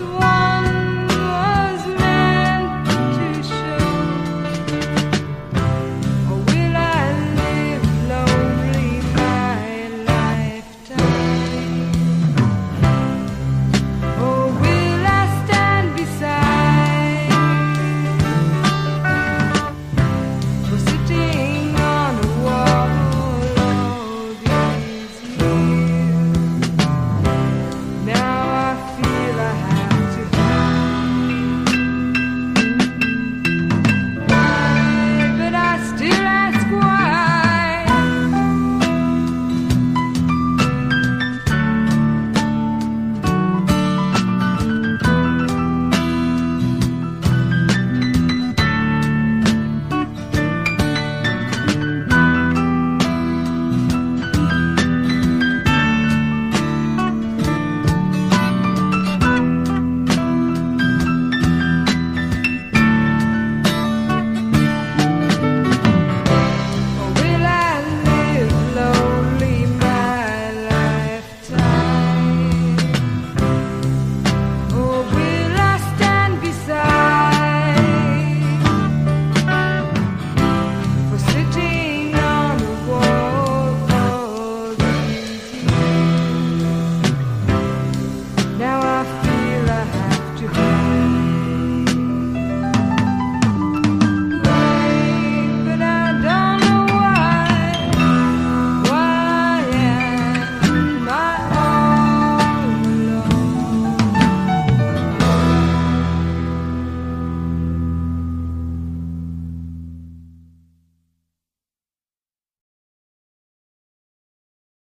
one